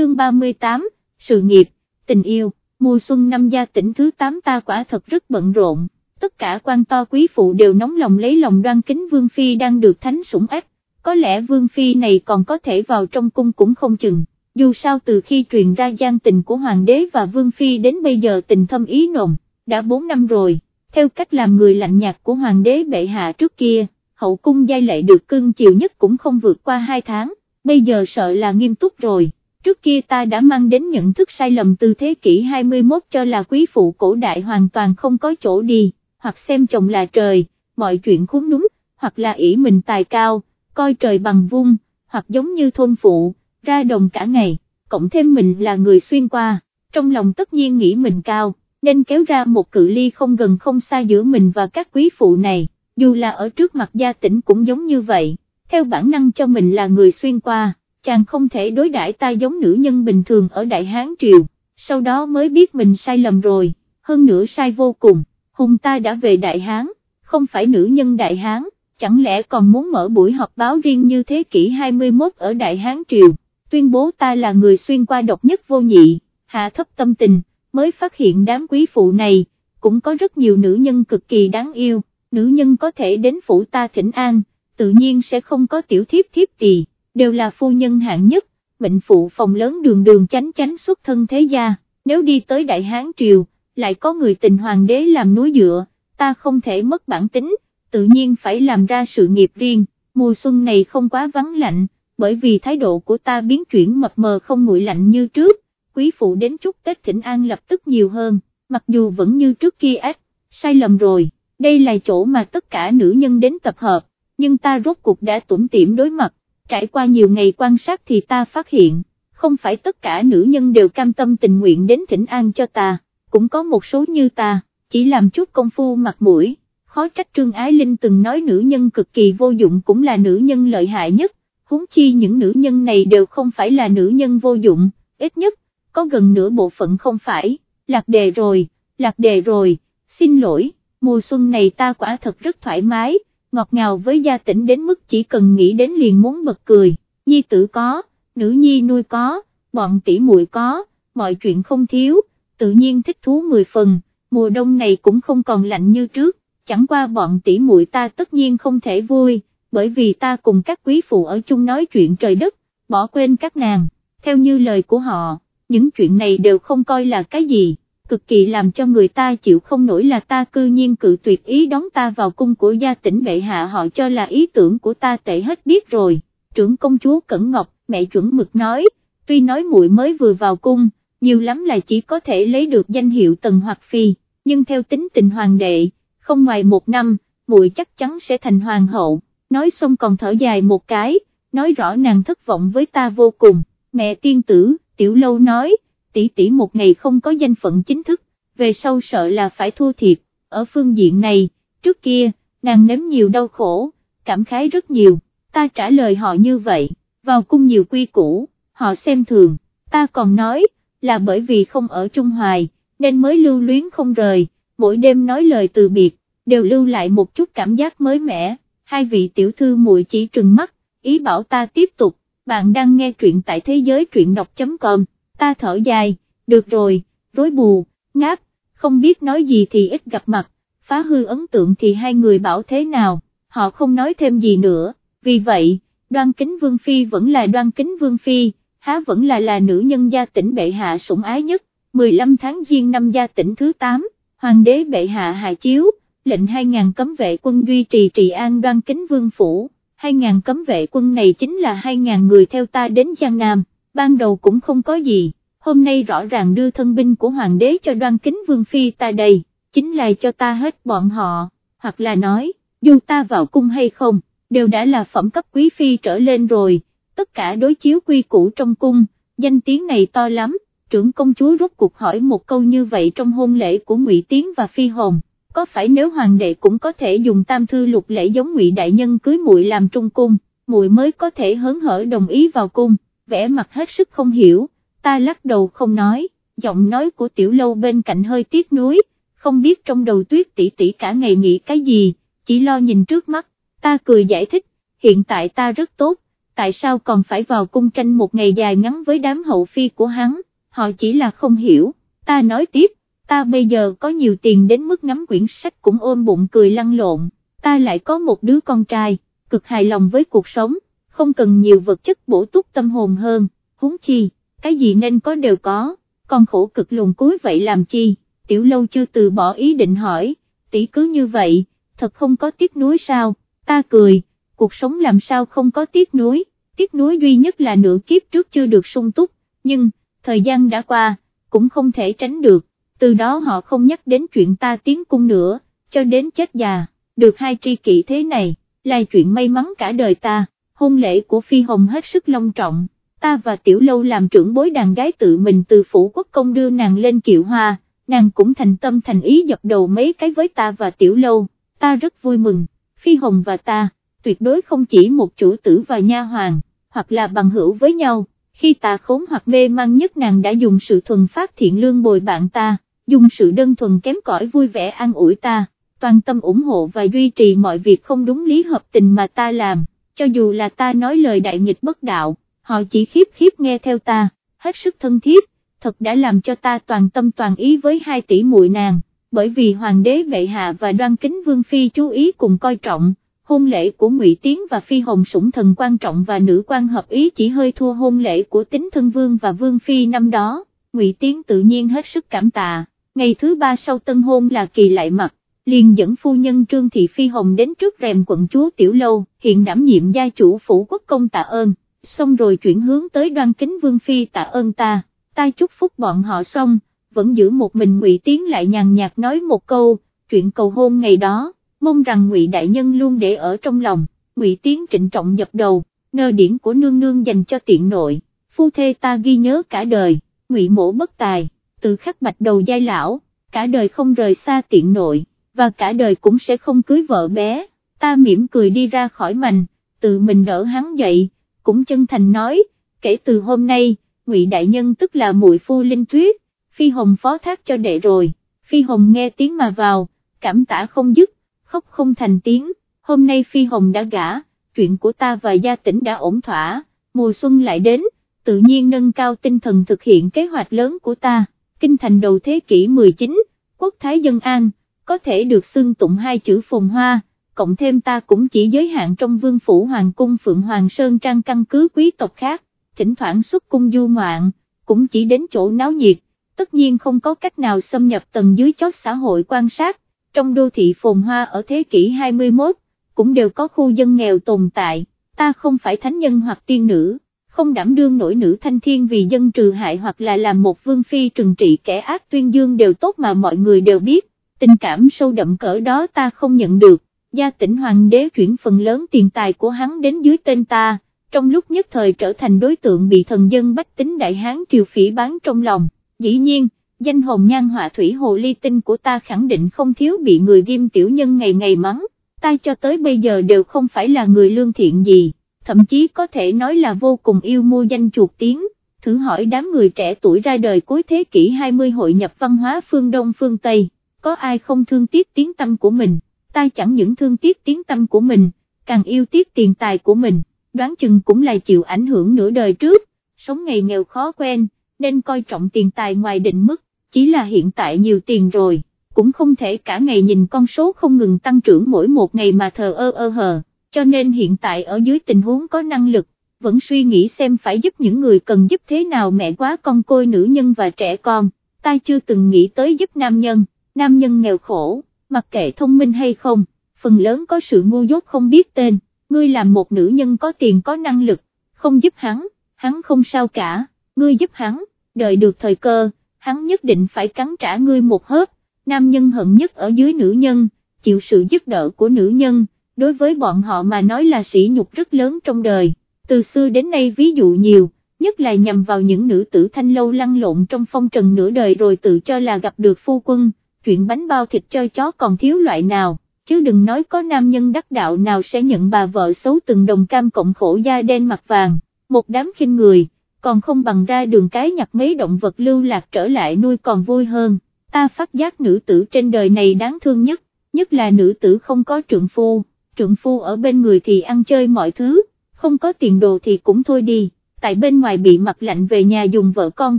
chương 38, sự nghiệp, tình yêu, mùa xuân năm gia tỉnh thứ 8 ta quả thật rất bận rộn, tất cả quan to quý phụ đều nóng lòng lấy lòng đoan kính Vương Phi đang được thánh sủng ách, có lẽ Vương Phi này còn có thể vào trong cung cũng không chừng, dù sao từ khi truyền ra gian tình của Hoàng đế và Vương Phi đến bây giờ tình thâm ý nồng, đã 4 năm rồi, theo cách làm người lạnh nhạt của Hoàng đế bệ hạ trước kia, hậu cung giai lệ được cưng chiều nhất cũng không vượt qua 2 tháng, bây giờ sợ là nghiêm túc rồi trước kia ta đã mang đến nhận thức sai lầm từ thế kỷ 21 cho là quý phụ cổ đại hoàn toàn không có chỗ đi, hoặc xem chồng là trời, mọi chuyện khúng núm, hoặc là ỷ mình tài cao, coi trời bằng vung, hoặc giống như thôn phụ, ra đồng cả ngày, cộng thêm mình là người xuyên qua, trong lòng tất nhiên nghĩ mình cao, nên kéo ra một cự ly không gần không xa giữa mình và các quý phụ này, dù là ở trước mặt gia tỉnh cũng giống như vậy, theo bản năng cho mình là người xuyên qua chàng không thể đối đãi ta giống nữ nhân bình thường ở Đại Hán Triều, sau đó mới biết mình sai lầm rồi, hơn nữa sai vô cùng, hùng ta đã về Đại Hán, không phải nữ nhân Đại Hán, chẳng lẽ còn muốn mở buổi họp báo riêng như thế kỷ 21 ở Đại Hán Triều, tuyên bố ta là người xuyên qua độc nhất vô nhị, hạ thấp tâm tình, mới phát hiện đám quý phụ này, cũng có rất nhiều nữ nhân cực kỳ đáng yêu, nữ nhân có thể đến phủ ta thỉnh an, tự nhiên sẽ không có tiểu thiếp thiếp tỳ đều là phu nhân hạng nhất, mệnh phụ phòng lớn đường đường chánh chánh xuất thân thế gia, nếu đi tới Đại Hán Triều, lại có người tình hoàng đế làm núi dựa, ta không thể mất bản tính, tự nhiên phải làm ra sự nghiệp riêng, mùa xuân này không quá vắng lạnh, bởi vì thái độ của ta biến chuyển mập mờ không nguội lạnh như trước, quý phụ đến chúc Tết Thịnh An lập tức nhiều hơn, mặc dù vẫn như trước kia ách, sai lầm rồi, đây là chỗ mà tất cả nữ nhân đến tập hợp, nhưng ta rốt cuộc đã tủm tỉm đối mặt, trải qua nhiều ngày quan sát thì ta phát hiện, không phải tất cả nữ nhân đều cam tâm tình nguyện đến thỉnh an cho ta, cũng có một số như ta, chỉ làm chút công phu mặt mũi, khó trách Trương Ái Linh từng nói nữ nhân cực kỳ vô dụng cũng là nữ nhân lợi hại nhất, huống chi những nữ nhân này đều không phải là nữ nhân vô dụng, ít nhất, có gần nửa bộ phận không phải, lạc đề rồi, lạc đề rồi, xin lỗi, mùa xuân này ta quả thật rất thoải mái ngọt ngào với gia tỉnh đến mức chỉ cần nghĩ đến liền muốn bật cười, nhi tử có, nữ nhi nuôi có, bọn tỷ muội có, mọi chuyện không thiếu, tự nhiên thích thú mười phần, mùa đông này cũng không còn lạnh như trước, chẳng qua bọn tỷ muội ta tất nhiên không thể vui, bởi vì ta cùng các quý phụ ở chung nói chuyện trời đất, bỏ quên các nàng, theo như lời của họ, những chuyện này đều không coi là cái gì cực kỳ làm cho người ta chịu không nổi là ta cư nhiên cự tuyệt ý đón ta vào cung của gia tỉnh bệ hạ họ cho là ý tưởng của ta tệ hết biết rồi, trưởng công chúa Cẩn Ngọc, mẹ chuẩn mực nói, tuy nói muội mới vừa vào cung, nhiều lắm là chỉ có thể lấy được danh hiệu tần hoặc phi, nhưng theo tính tình hoàng đệ, không ngoài một năm, muội chắc chắn sẽ thành hoàng hậu, nói xong còn thở dài một cái, nói rõ nàng thất vọng với ta vô cùng, mẹ tiên tử, tiểu lâu nói, tỷ tỷ một ngày không có danh phận chính thức, về sau sợ là phải thua thiệt, ở phương diện này, trước kia, nàng nếm nhiều đau khổ, cảm khái rất nhiều, ta trả lời họ như vậy, vào cung nhiều quy củ, họ xem thường, ta còn nói, là bởi vì không ở Trung Hoài, nên mới lưu luyến không rời, mỗi đêm nói lời từ biệt, đều lưu lại một chút cảm giác mới mẻ, hai vị tiểu thư muội chỉ trừng mắt, ý bảo ta tiếp tục, bạn đang nghe truyện tại thế giới truyện đọc.com ta thở dài, được rồi, rối bù, ngáp, không biết nói gì thì ít gặp mặt, phá hư ấn tượng thì hai người bảo thế nào, họ không nói thêm gì nữa, vì vậy, đoan kính vương phi vẫn là đoan kính vương phi, há vẫn là là nữ nhân gia tỉnh bệ hạ sủng ái nhất, 15 tháng giêng năm gia tỉnh thứ 8, hoàng đế bệ hạ hạ chiếu, lệnh 2.000 cấm vệ quân duy trì trì an đoan kính vương phủ, 2.000 cấm vệ quân này chính là 2.000 người theo ta đến Giang Nam ban đầu cũng không có gì, hôm nay rõ ràng đưa thân binh của hoàng đế cho đoan kính vương phi ta đây, chính là cho ta hết bọn họ, hoặc là nói, dù ta vào cung hay không, đều đã là phẩm cấp quý phi trở lên rồi, tất cả đối chiếu quy củ trong cung, danh tiếng này to lắm, trưởng công chúa rút cuộc hỏi một câu như vậy trong hôn lễ của ngụy Tiến và Phi Hồn. Có phải nếu hoàng đệ cũng có thể dùng tam thư lục lễ giống ngụy đại nhân cưới muội làm trung cung, muội mới có thể hớn hở đồng ý vào cung vẻ mặt hết sức không hiểu, ta lắc đầu không nói, giọng nói của tiểu lâu bên cạnh hơi tiếc nuối, không biết trong đầu tuyết tỷ tỷ cả ngày nghĩ cái gì, chỉ lo nhìn trước mắt, ta cười giải thích, hiện tại ta rất tốt, tại sao còn phải vào cung tranh một ngày dài ngắn với đám hậu phi của hắn, họ chỉ là không hiểu, ta nói tiếp, ta bây giờ có nhiều tiền đến mức ngắm quyển sách cũng ôm bụng cười lăn lộn, ta lại có một đứa con trai, cực hài lòng với cuộc sống, không cần nhiều vật chất bổ túc tâm hồn hơn, huống chi, cái gì nên có đều có, con khổ cực lùng cuối vậy làm chi, tiểu lâu chưa từ bỏ ý định hỏi, tỷ cứ như vậy, thật không có tiếc nuối sao, ta cười, cuộc sống làm sao không có tiếc nuối, tiếc nuối duy nhất là nửa kiếp trước chưa được sung túc, nhưng, thời gian đã qua, cũng không thể tránh được, từ đó họ không nhắc đến chuyện ta tiến cung nữa, cho đến chết già, được hai tri kỷ thế này, là chuyện may mắn cả đời ta, hôn lễ của Phi Hồng hết sức long trọng, ta và Tiểu Lâu làm trưởng bối đàn gái tự mình từ phủ quốc công đưa nàng lên kiệu hoa, nàng cũng thành tâm thành ý dập đầu mấy cái với ta và Tiểu Lâu, ta rất vui mừng, Phi Hồng và ta, tuyệt đối không chỉ một chủ tử và nha hoàng, hoặc là bằng hữu với nhau, khi ta khốn hoặc mê mang nhất nàng đã dùng sự thuần phát thiện lương bồi bạn ta, dùng sự đơn thuần kém cỏi vui vẻ an ủi ta, toàn tâm ủng hộ và duy trì mọi việc không đúng lý hợp tình mà ta làm, cho dù là ta nói lời đại nghịch bất đạo, họ chỉ khiếp khiếp nghe theo ta, hết sức thân thiết, thật đã làm cho ta toàn tâm toàn ý với hai tỷ muội nàng, bởi vì hoàng đế bệ hạ và đoan kính vương phi chú ý cùng coi trọng, hôn lễ của Ngụy Tiến và Phi Hồng sủng thần quan trọng và nữ quan hợp ý chỉ hơi thua hôn lễ của tính thân vương và vương phi năm đó, Ngụy Tiến tự nhiên hết sức cảm tạ, ngày thứ ba sau tân hôn là kỳ lại mặt, liền dẫn phu nhân Trương Thị Phi Hồng đến trước rèm quận chúa Tiểu Lâu, hiện đảm nhiệm gia chủ phủ quốc công tạ ơn, xong rồi chuyển hướng tới đoan kính vương phi tạ ơn ta, ta chúc phúc bọn họ xong, vẫn giữ một mình Ngụy Tiến lại nhàn nhạt nói một câu, chuyện cầu hôn ngày đó mong rằng ngụy đại nhân luôn để ở trong lòng, ngụy tiến trịnh trọng dập đầu, nơ điển của nương nương dành cho tiện nội, phu thê ta ghi nhớ cả đời, ngụy mổ bất tài, từ khắc bạch đầu giai lão, cả đời không rời xa tiện nội, và cả đời cũng sẽ không cưới vợ bé, ta mỉm cười đi ra khỏi mành, tự mình đỡ hắn dậy, cũng chân thành nói, kể từ hôm nay, ngụy đại nhân tức là muội phu linh tuyết, phi hồng phó thác cho đệ rồi, phi hồng nghe tiếng mà vào, cảm tả không dứt, khóc không thành tiếng, hôm nay Phi Hồng đã gả, chuyện của ta và gia tỉnh đã ổn thỏa, mùa xuân lại đến, tự nhiên nâng cao tinh thần thực hiện kế hoạch lớn của ta, kinh thành đầu thế kỷ 19, quốc thái dân an, có thể được xưng tụng hai chữ phồn hoa, cộng thêm ta cũng chỉ giới hạn trong vương phủ hoàng cung Phượng Hoàng Sơn Trang căn cứ quý tộc khác, thỉnh thoảng xuất cung du ngoạn, cũng chỉ đến chỗ náo nhiệt, tất nhiên không có cách nào xâm nhập tầng dưới chót xã hội quan sát, trong đô thị phồn hoa ở thế kỷ 21, cũng đều có khu dân nghèo tồn tại, ta không phải thánh nhân hoặc tiên nữ, không đảm đương nổi nữ thanh thiên vì dân trừ hại hoặc là làm một vương phi trừng trị kẻ ác tuyên dương đều tốt mà mọi người đều biết, tình cảm sâu đậm cỡ đó ta không nhận được, gia tỉnh hoàng đế chuyển phần lớn tiền tài của hắn đến dưới tên ta, trong lúc nhất thời trở thành đối tượng bị thần dân bách tính đại hán triều phỉ bán trong lòng, dĩ nhiên, danh hồng nhan họa thủy hồ ly tinh của ta khẳng định không thiếu bị người ghim tiểu nhân ngày ngày mắng, ta cho tới bây giờ đều không phải là người lương thiện gì, thậm chí có thể nói là vô cùng yêu mua danh chuột tiếng, thử hỏi đám người trẻ tuổi ra đời cuối thế kỷ 20 hội nhập văn hóa phương Đông phương Tây, có ai không thương tiếc tiếng tâm của mình, ta chẳng những thương tiếc tiếng tâm của mình, càng yêu tiếc tiền tài của mình, đoán chừng cũng là chịu ảnh hưởng nửa đời trước, sống ngày nghèo khó quen, nên coi trọng tiền tài ngoài định mức. Chỉ là hiện tại nhiều tiền rồi, cũng không thể cả ngày nhìn con số không ngừng tăng trưởng mỗi một ngày mà thờ ơ ơ hờ, cho nên hiện tại ở dưới tình huống có năng lực, vẫn suy nghĩ xem phải giúp những người cần giúp thế nào mẹ quá con côi nữ nhân và trẻ con, ta chưa từng nghĩ tới giúp nam nhân, nam nhân nghèo khổ, mặc kệ thông minh hay không, phần lớn có sự ngu dốt không biết tên, ngươi làm một nữ nhân có tiền có năng lực, không giúp hắn, hắn không sao cả, ngươi giúp hắn, đợi được thời cơ hắn nhất định phải cắn trả ngươi một hớp, nam nhân hận nhất ở dưới nữ nhân, chịu sự giúp đỡ của nữ nhân, đối với bọn họ mà nói là sỉ nhục rất lớn trong đời, từ xưa đến nay ví dụ nhiều, nhất là nhằm vào những nữ tử thanh lâu lăn lộn trong phong trần nửa đời rồi tự cho là gặp được phu quân, chuyện bánh bao thịt cho chó còn thiếu loại nào, chứ đừng nói có nam nhân đắc đạo nào sẽ nhận bà vợ xấu từng đồng cam cộng khổ da đen mặt vàng, một đám khinh người còn không bằng ra đường cái nhặt mấy động vật lưu lạc trở lại nuôi còn vui hơn, ta phát giác nữ tử trên đời này đáng thương nhất, nhất là nữ tử không có trượng phu, trượng phu ở bên người thì ăn chơi mọi thứ, không có tiền đồ thì cũng thôi đi, tại bên ngoài bị mặt lạnh về nhà dùng vợ con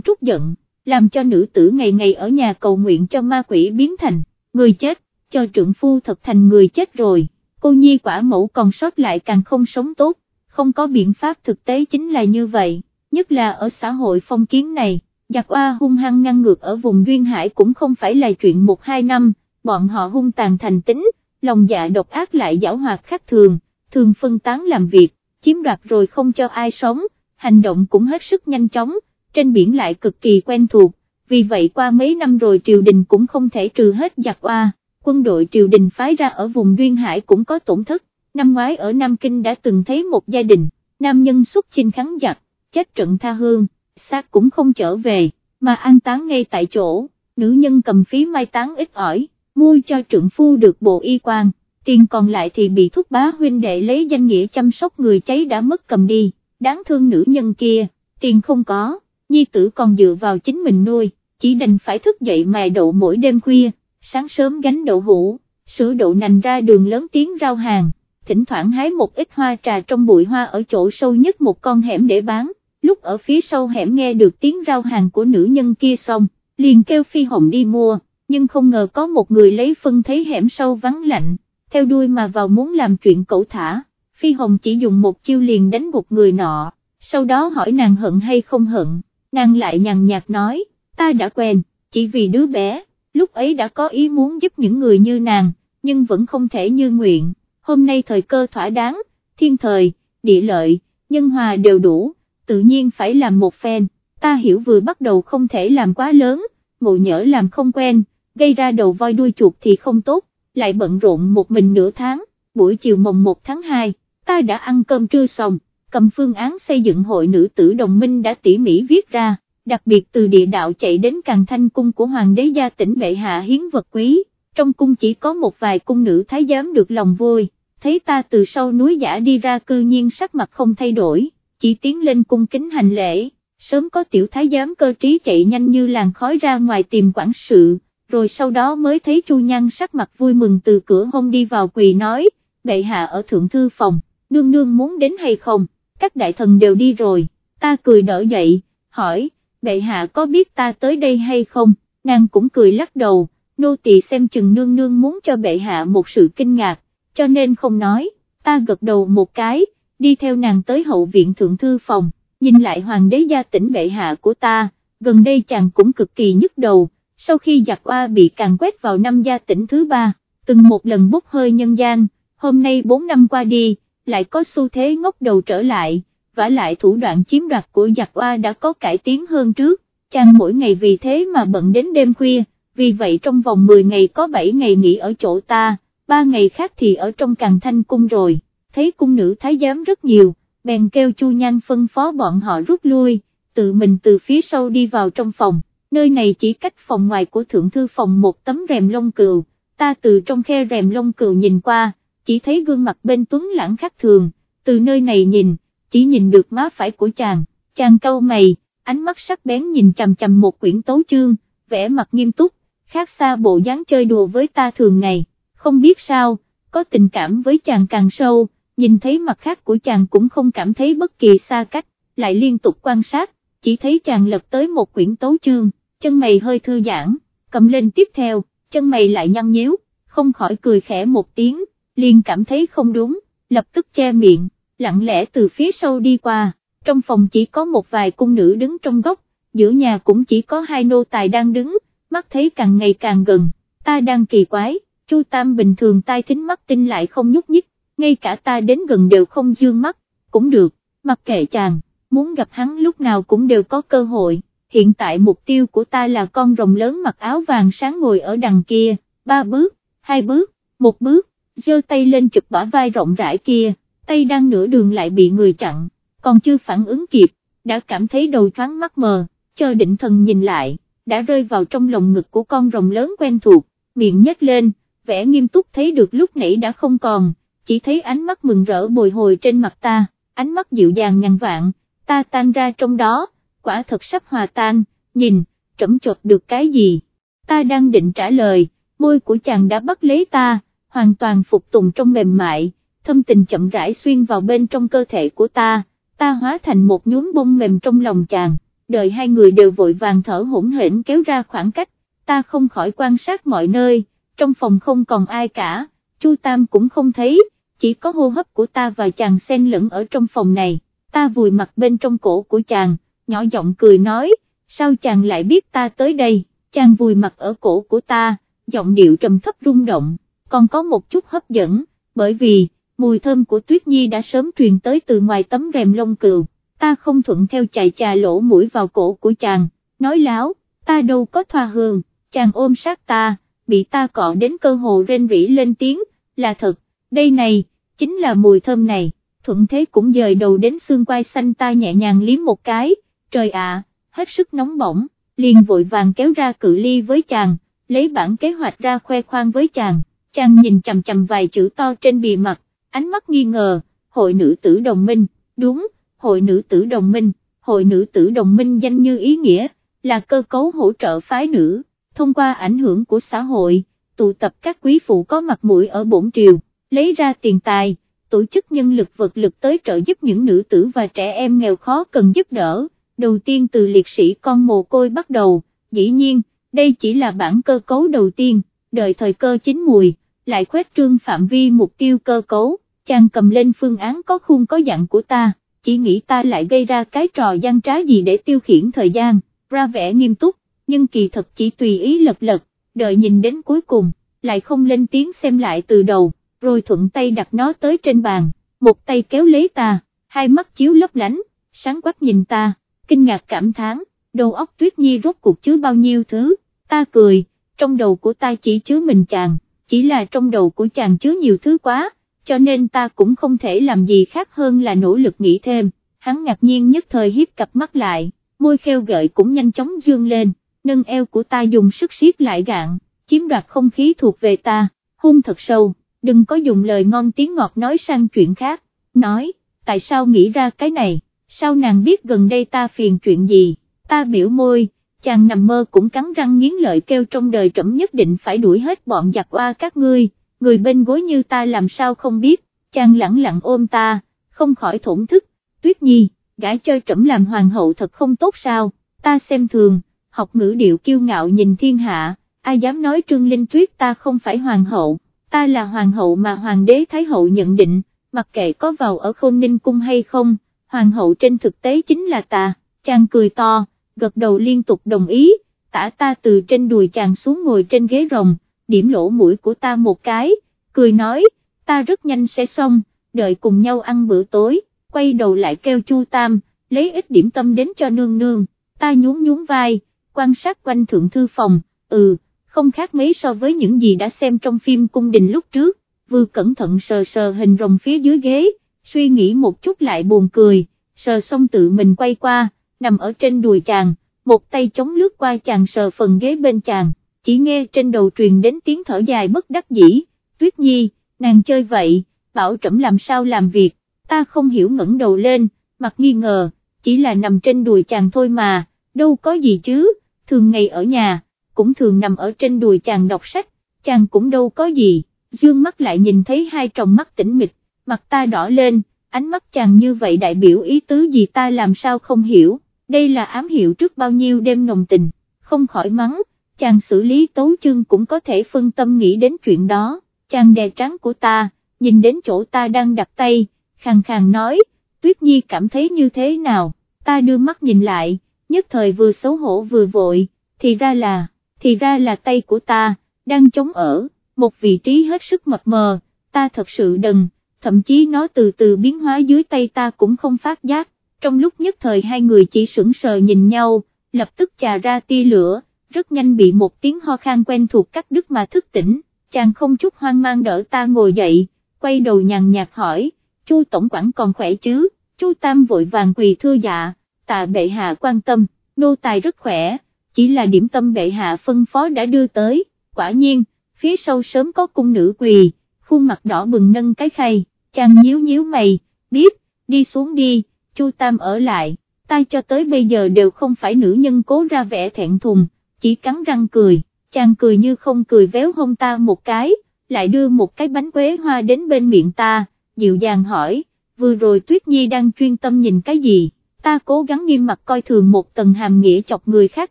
trút giận, làm cho nữ tử ngày ngày ở nhà cầu nguyện cho ma quỷ biến thành, người chết, cho trượng phu thật thành người chết rồi, cô nhi quả mẫu còn sót lại càng không sống tốt, không có biện pháp thực tế chính là như vậy, nhất là ở xã hội phong kiến này, giặc oa hung hăng ngăn ngược ở vùng Duyên Hải cũng không phải là chuyện một hai năm, bọn họ hung tàn thành tính, lòng dạ độc ác lại giảo hoạt khác thường, thường phân tán làm việc, chiếm đoạt rồi không cho ai sống, hành động cũng hết sức nhanh chóng, trên biển lại cực kỳ quen thuộc, vì vậy qua mấy năm rồi triều đình cũng không thể trừ hết giặc oa, quân đội triều đình phái ra ở vùng Duyên Hải cũng có tổn thất, năm ngoái ở Nam Kinh đã từng thấy một gia đình, nam nhân xuất chinh kháng giặc, chết trận tha hương, xác cũng không trở về, mà an táng ngay tại chỗ, nữ nhân cầm phí mai táng ít ỏi, mua cho trượng phu được bộ y quan, tiền còn lại thì bị thúc bá huynh đệ lấy danh nghĩa chăm sóc người cháy đã mất cầm đi, đáng thương nữ nhân kia, tiền không có, nhi tử còn dựa vào chính mình nuôi, chỉ đành phải thức dậy mài đậu mỗi đêm khuya, sáng sớm gánh đậu hũ, sữa đậu nành ra đường lớn tiếng rau hàng, thỉnh thoảng hái một ít hoa trà trong bụi hoa ở chỗ sâu nhất một con hẻm để bán, lúc ở phía sau hẻm nghe được tiếng rau hàng của nữ nhân kia xong, liền kêu Phi Hồng đi mua, nhưng không ngờ có một người lấy phân thấy hẻm sâu vắng lạnh, theo đuôi mà vào muốn làm chuyện cẩu thả, Phi Hồng chỉ dùng một chiêu liền đánh gục người nọ, sau đó hỏi nàng hận hay không hận, nàng lại nhàn nhạt nói, ta đã quen, chỉ vì đứa bé, lúc ấy đã có ý muốn giúp những người như nàng, nhưng vẫn không thể như nguyện, hôm nay thời cơ thỏa đáng, thiên thời, địa lợi, nhân hòa đều đủ, tự nhiên phải làm một phen, ta hiểu vừa bắt đầu không thể làm quá lớn, ngộ nhỡ làm không quen, gây ra đầu voi đuôi chuột thì không tốt, lại bận rộn một mình nửa tháng, buổi chiều mồng 1 tháng 2, ta đã ăn cơm trưa xong, cầm phương án xây dựng hội nữ tử đồng minh đã tỉ mỉ viết ra, đặc biệt từ địa đạo chạy đến càng thanh cung của hoàng đế gia tỉnh bệ hạ hiến vật quý, trong cung chỉ có một vài cung nữ thái giám được lòng vui, thấy ta từ sau núi giả đi ra cư nhiên sắc mặt không thay đổi, chỉ tiến lên cung kính hành lễ, sớm có tiểu thái giám cơ trí chạy nhanh như làn khói ra ngoài tìm quản sự, rồi sau đó mới thấy Chu Nhan sắc mặt vui mừng từ cửa hông đi vào quỳ nói, bệ hạ ở thượng thư phòng, nương nương muốn đến hay không, các đại thần đều đi rồi, ta cười đỡ dậy, hỏi, bệ hạ có biết ta tới đây hay không, nàng cũng cười lắc đầu, nô tỳ xem chừng nương nương muốn cho bệ hạ một sự kinh ngạc, cho nên không nói, ta gật đầu một cái, đi theo nàng tới hậu viện thượng thư phòng, nhìn lại hoàng đế gia tỉnh bệ hạ của ta, gần đây chàng cũng cực kỳ nhức đầu, sau khi giặc oa bị càng quét vào năm gia tỉnh thứ ba, từng một lần bốc hơi nhân gian, hôm nay 4 năm qua đi, lại có xu thế ngốc đầu trở lại, và lại thủ đoạn chiếm đoạt của giặc oa đã có cải tiến hơn trước, chàng mỗi ngày vì thế mà bận đến đêm khuya, vì vậy trong vòng 10 ngày có 7 ngày nghỉ ở chỗ ta, 3 ngày khác thì ở trong càng thanh cung rồi, thấy cung nữ thái giám rất nhiều, bèn kêu Chu Nhan phân phó bọn họ rút lui, tự mình từ phía sau đi vào trong phòng, nơi này chỉ cách phòng ngoài của thượng thư phòng một tấm rèm lông cừu, ta từ trong khe rèm lông cừu nhìn qua, chỉ thấy gương mặt bên tuấn lãng khác thường, từ nơi này nhìn, chỉ nhìn được má phải của chàng, chàng câu mày, ánh mắt sắc bén nhìn chằm chằm một quyển tấu chương, vẻ mặt nghiêm túc, khác xa bộ dáng chơi đùa với ta thường ngày, không biết sao, có tình cảm với chàng càng sâu, nhìn thấy mặt khác của chàng cũng không cảm thấy bất kỳ xa cách, lại liên tục quan sát, chỉ thấy chàng lật tới một quyển tấu chương, chân mày hơi thư giãn, cầm lên tiếp theo, chân mày lại nhăn nhíu, không khỏi cười khẽ một tiếng, liền cảm thấy không đúng, lập tức che miệng, lặng lẽ từ phía sau đi qua, trong phòng chỉ có một vài cung nữ đứng trong góc, giữa nhà cũng chỉ có hai nô tài đang đứng, mắt thấy càng ngày càng gần, ta đang kỳ quái, Chu Tam bình thường tai thính mắt tinh lại không nhúc nhích, ngay cả ta đến gần đều không dương mắt, cũng được, mặc kệ chàng, muốn gặp hắn lúc nào cũng đều có cơ hội, hiện tại mục tiêu của ta là con rồng lớn mặc áo vàng sáng ngồi ở đằng kia, ba bước, hai bước, một bước, giơ tay lên chụp bả vai rộng rãi kia, tay đang nửa đường lại bị người chặn, còn chưa phản ứng kịp, đã cảm thấy đầu thoáng mắt mờ, chờ định thần nhìn lại, đã rơi vào trong lồng ngực của con rồng lớn quen thuộc, miệng nhếch lên, vẻ nghiêm túc thấy được lúc nãy đã không còn, chỉ thấy ánh mắt mừng rỡ bồi hồi trên mặt ta, ánh mắt dịu dàng ngàn vạn, ta tan ra trong đó, quả thật sắp hòa tan, nhìn, trẫm chột được cái gì, ta đang định trả lời, môi của chàng đã bắt lấy ta, hoàn toàn phục tùng trong mềm mại, thâm tình chậm rãi xuyên vào bên trong cơ thể của ta, ta hóa thành một nhúm bông mềm trong lòng chàng, đợi hai người đều vội vàng thở hỗn hển kéo ra khoảng cách, ta không khỏi quan sát mọi nơi, trong phòng không còn ai cả, Chu Tam cũng không thấy, chỉ có hô hấp của ta và chàng xen lẫn ở trong phòng này, ta vùi mặt bên trong cổ của chàng, nhỏ giọng cười nói, sao chàng lại biết ta tới đây, chàng vùi mặt ở cổ của ta, giọng điệu trầm thấp rung động, còn có một chút hấp dẫn, bởi vì, mùi thơm của Tuyết Nhi đã sớm truyền tới từ ngoài tấm rèm lông cừu, ta không thuận theo chạy trà lỗ mũi vào cổ của chàng, nói láo, ta đâu có thoa hương, chàng ôm sát ta, bị ta cọ đến cơ hồ rên rỉ lên tiếng, là thật, đây này, chính là mùi thơm này, thuận thế cũng dời đầu đến xương quai xanh ta nhẹ nhàng liếm một cái, trời ạ, hết sức nóng bỏng, liền vội vàng kéo ra cự ly với chàng, lấy bản kế hoạch ra khoe khoang với chàng, chàng nhìn chầm chầm vài chữ to trên bìa mặt, ánh mắt nghi ngờ, hội nữ tử đồng minh, đúng, hội nữ tử đồng minh, hội nữ tử đồng minh danh như ý nghĩa, là cơ cấu hỗ trợ phái nữ, thông qua ảnh hưởng của xã hội, tụ tập các quý phụ có mặt mũi ở bổn triều, lấy ra tiền tài, tổ chức nhân lực vật lực tới trợ giúp những nữ tử và trẻ em nghèo khó cần giúp đỡ, đầu tiên từ liệt sĩ con mồ côi bắt đầu, dĩ nhiên, đây chỉ là bản cơ cấu đầu tiên, đợi thời cơ chín mùi, lại khuếch trương phạm vi mục tiêu cơ cấu, chàng cầm lên phương án có khuôn có dặn của ta, chỉ nghĩ ta lại gây ra cái trò gian trá gì để tiêu khiển thời gian, ra vẻ nghiêm túc, nhưng kỳ thật chỉ tùy ý lật lật, đợi nhìn đến cuối cùng, lại không lên tiếng xem lại từ đầu, rồi thuận tay đặt nó tới trên bàn, một tay kéo lấy ta, hai mắt chiếu lấp lánh, sáng quắc nhìn ta, kinh ngạc cảm thán, đầu óc tuyết nhi rốt cuộc chứa bao nhiêu thứ, ta cười, trong đầu của ta chỉ chứa mình chàng, chỉ là trong đầu của chàng chứa nhiều thứ quá, cho nên ta cũng không thể làm gì khác hơn là nỗ lực nghĩ thêm, hắn ngạc nhiên nhất thời hiếp cặp mắt lại, môi kheo gợi cũng nhanh chóng dương lên, nâng eo của ta dùng sức siết lại gạn, chiếm đoạt không khí thuộc về ta, hôn thật sâu, đừng có dùng lời ngon tiếng ngọt nói sang chuyện khác, nói, tại sao nghĩ ra cái này, sao nàng biết gần đây ta phiền chuyện gì, ta biểu môi, chàng nằm mơ cũng cắn răng nghiến lợi kêu trong đời trẫm nhất định phải đuổi hết bọn giặc oa các ngươi, người bên gối như ta làm sao không biết, chàng lẳng lặng ôm ta, không khỏi thổn thức, tuyết nhi, gái chơi trẫm làm hoàng hậu thật không tốt sao, ta xem thường, học ngữ điệu kiêu ngạo nhìn thiên hạ, ai dám nói trương linh tuyết ta không phải hoàng hậu, ta là hoàng hậu mà hoàng đế thái hậu nhận định, mặc kệ có vào ở khôn ninh cung hay không, hoàng hậu trên thực tế chính là ta, chàng cười to, gật đầu liên tục đồng ý, tả ta từ trên đùi chàng xuống ngồi trên ghế rồng, điểm lỗ mũi của ta một cái, cười nói, ta rất nhanh sẽ xong, đợi cùng nhau ăn bữa tối, quay đầu lại kêu Chu Tam, lấy ít điểm tâm đến cho nương nương, ta nhún nhún vai, quan sát quanh thượng thư phòng, ừ, không khác mấy so với những gì đã xem trong phim cung đình lúc trước, vừa cẩn thận sờ sờ hình rồng phía dưới ghế, suy nghĩ một chút lại buồn cười, sờ xong tự mình quay qua, nằm ở trên đùi chàng, một tay chống lướt qua chàng sờ phần ghế bên chàng, chỉ nghe trên đầu truyền đến tiếng thở dài bất đắc dĩ, tuyết nhi, nàng chơi vậy, bảo trẫm làm sao làm việc, ta không hiểu ngẩng đầu lên, mặt nghi ngờ, chỉ là nằm trên đùi chàng thôi mà, đâu có gì chứ, thường ngày ở nhà, cũng thường nằm ở trên đùi chàng đọc sách, chàng cũng đâu có gì, dương mắt lại nhìn thấy hai tròng mắt tĩnh mịch, mặt ta đỏ lên, ánh mắt chàng như vậy đại biểu ý tứ gì ta làm sao không hiểu, đây là ám hiệu trước bao nhiêu đêm nồng tình, không khỏi mắng, chàng xử lý tấu chương cũng có thể phân tâm nghĩ đến chuyện đó, chàng đè trắng của ta, nhìn đến chỗ ta đang đặt tay, khàn khàn nói, Tuyết Nhi cảm thấy như thế nào, ta đưa mắt nhìn lại, nhất thời vừa xấu hổ vừa vội, thì ra là, thì ra là tay của ta, đang chống ở, một vị trí hết sức mập mờ, ta thật sự đần, thậm chí nó từ từ biến hóa dưới tay ta cũng không phát giác, trong lúc nhất thời hai người chỉ sững sờ nhìn nhau, lập tức trà ra tia lửa, rất nhanh bị một tiếng ho khan quen thuộc cắt đứt mà thức tỉnh, chàng không chút hoang mang đỡ ta ngồi dậy, quay đầu nhàn nhạt hỏi, chu tổng quản còn khỏe chứ, chu tam vội vàng quỳ thưa dạ, tạ bệ hạ quan tâm, nô tài rất khỏe, chỉ là điểm tâm bệ hạ phân phó đã đưa tới, quả nhiên, phía sau sớm có cung nữ quỳ, khuôn mặt đỏ bừng nâng cái khay, chàng nhíu nhíu mày, biết, đi xuống đi, chu tam ở lại, ta cho tới bây giờ đều không phải nữ nhân cố ra vẻ thẹn thùng, chỉ cắn răng cười, chàng cười như không cười véo hông ta một cái, lại đưa một cái bánh quế hoa đến bên miệng ta, dịu dàng hỏi, vừa rồi Tuyết Nhi đang chuyên tâm nhìn cái gì, ta cố gắng nghiêm mặt coi thường một tầng hàm nghĩa chọc người khác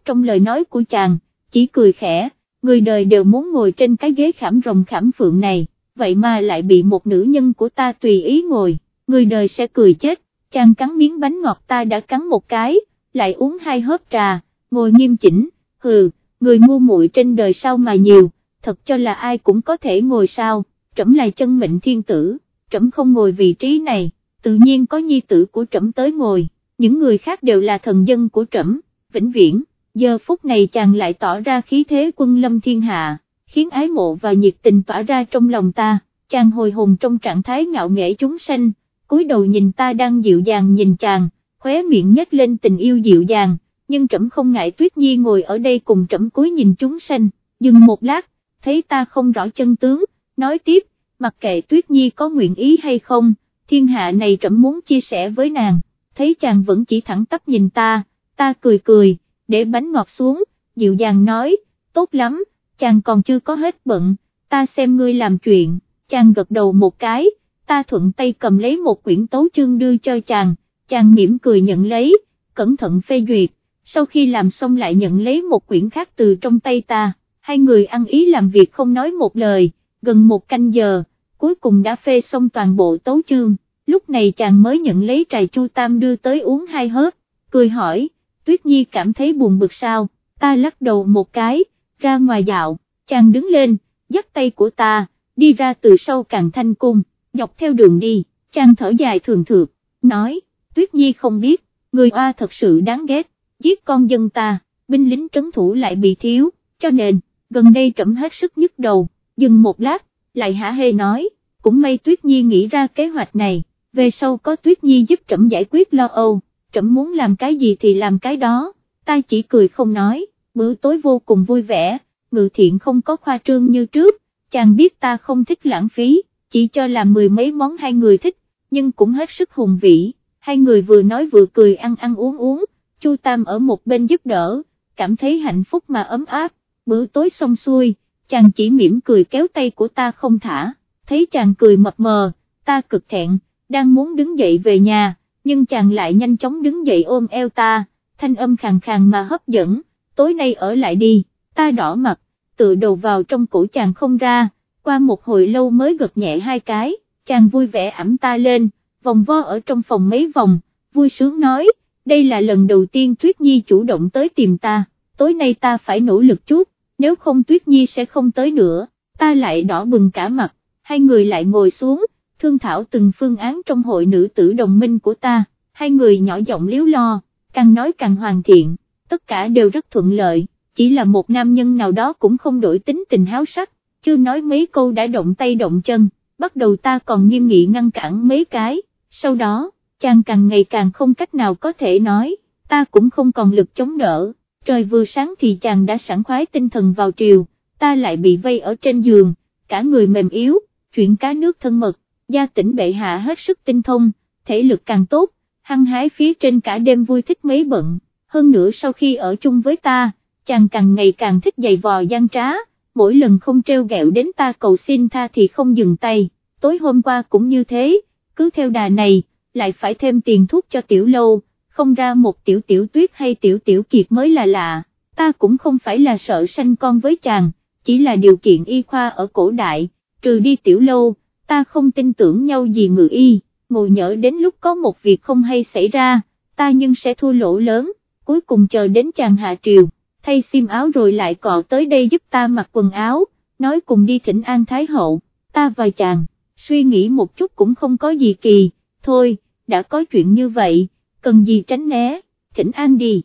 trong lời nói của chàng, chỉ cười khẽ, người đời đều muốn ngồi trên cái ghế khảm rồng khảm phượng này, vậy mà lại bị một nữ nhân của ta tùy ý ngồi, người đời sẽ cười chết, chàng cắn miếng bánh ngọt ta đã cắn một cái, lại uống hai hớp trà, ngồi nghiêm chỉnh, hừ, người ngu muội trên đời sao mà nhiều, thật cho là ai cũng có thể ngồi sao, trẫm là chân mệnh thiên tử, trẫm không ngồi vị trí này, tự nhiên có nhi tử của trẫm tới ngồi, những người khác đều là thần dân của trẫm, vĩnh viễn, giờ phút này chàng lại tỏ ra khí thế quân lâm thiên hạ, khiến ái mộ và nhiệt tình tỏa ra trong lòng ta, chàng hồi hồn trong trạng thái ngạo nghễ chúng sanh, cúi đầu nhìn ta đang dịu dàng nhìn chàng, khóe miệng nhếch lên tình yêu dịu dàng, nhưng trẫm không ngại tuyết nhi ngồi ở đây cùng trẫm cúi nhìn chúng sanh, dừng một lát, thấy ta không rõ chân tướng, nói tiếp, mặc kệ tuyết nhi có nguyện ý hay không, thiên hạ này trẫm muốn chia sẻ với nàng, thấy chàng vẫn chỉ thẳng tắp nhìn ta, ta cười cười, để bánh ngọt xuống, dịu dàng nói, tốt lắm, chàng còn chưa có hết bận, ta xem ngươi làm chuyện, chàng gật đầu một cái, ta thuận tay cầm lấy một quyển tấu chương đưa cho chàng, chàng mỉm cười nhận lấy, cẩn thận phê duyệt, sau khi làm xong lại nhận lấy một quyển khác từ trong tay ta, hai người ăn ý làm việc không nói một lời, gần một canh giờ, cuối cùng đã phê xong toàn bộ tấu chương, lúc này chàng mới nhận lấy trà chu tam đưa tới uống hai hớp, cười hỏi, Tuyết Nhi cảm thấy buồn bực sao, ta lắc đầu một cái, ra ngoài dạo, chàng đứng lên, dắt tay của ta, đi ra từ sau càng thanh cung, dọc theo đường đi, chàng thở dài thường thượt, nói, Tuyết Nhi không biết, người oa thật sự đáng ghét, giết con dân ta, binh lính trấn thủ lại bị thiếu, cho nên, gần đây trẫm hết sức nhức đầu, dừng một lát, lại hả hê nói, cũng may Tuyết Nhi nghĩ ra kế hoạch này, về sau có Tuyết Nhi giúp trẫm giải quyết lo âu, trẫm muốn làm cái gì thì làm cái đó, ta chỉ cười không nói, bữa tối vô cùng vui vẻ, ngự thiện không có khoa trương như trước, chàng biết ta không thích lãng phí, chỉ cho làm mười mấy món hai người thích, nhưng cũng hết sức hùng vĩ, hai người vừa nói vừa cười ăn ăn uống uống, Chu Tam ở một bên giúp đỡ, cảm thấy hạnh phúc mà ấm áp, bữa tối xong xuôi, chàng chỉ mỉm cười kéo tay của ta không thả, thấy chàng cười mập mờ, ta cực thẹn, đang muốn đứng dậy về nhà, nhưng chàng lại nhanh chóng đứng dậy ôm eo ta, thanh âm khàn khàn mà hấp dẫn, tối nay ở lại đi, ta đỏ mặt, tự đầu vào trong cổ chàng không ra, qua một hồi lâu mới gật nhẹ hai cái, chàng vui vẻ ẩm ta lên, vòng vo ở trong phòng mấy vòng, vui sướng nói, đây là lần đầu tiên Tuyết Nhi chủ động tới tìm ta, tối nay ta phải nỗ lực chút, nếu không Tuyết Nhi sẽ không tới nữa, ta lại đỏ bừng cả mặt, hai người lại ngồi xuống, thương thảo từng phương án trong hội nữ tử đồng minh của ta, hai người nhỏ giọng liếu lo, càng nói càng hoàn thiện, tất cả đều rất thuận lợi, chỉ là một nam nhân nào đó cũng không đổi tính tình háo sắc, chưa nói mấy câu đã động tay động chân, bắt đầu ta còn nghiêm nghị ngăn cản mấy cái, sau đó, chàng càng ngày càng không cách nào có thể nói, ta cũng không còn lực chống đỡ, trời vừa sáng thì chàng đã sẵn khoái tinh thần vào triều, ta lại bị vây ở trên giường, cả người mềm yếu, chuyện cá nước thân mật, gia tỉnh bệ hạ hết sức tinh thông, thể lực càng tốt, hăng hái phía trên cả đêm vui thích mấy bận, hơn nữa sau khi ở chung với ta, chàng càng ngày càng thích giày vò gian trá, mỗi lần không treo gẹo đến ta cầu xin tha thì không dừng tay, tối hôm qua cũng như thế, cứ theo đà này, lại phải thêm tiền thuốc cho tiểu lâu, không ra một tiểu tiểu tuyết hay tiểu tiểu kiệt mới là lạ, ta cũng không phải là sợ sanh con với chàng, chỉ là điều kiện y khoa ở cổ đại, trừ đi tiểu lâu, ta không tin tưởng nhau gì ngự y, ngồi nhỡ đến lúc có một việc không hay xảy ra, ta nhưng sẽ thua lỗ lớn, cuối cùng chờ đến chàng hạ triều, thay xiêm áo rồi lại cọ tới đây giúp ta mặc quần áo, nói cùng đi thỉnh an Thái Hậu, ta và chàng, suy nghĩ một chút cũng không có gì kỳ, thôi, đã có chuyện như vậy, cần gì tránh né, thỉnh an đi.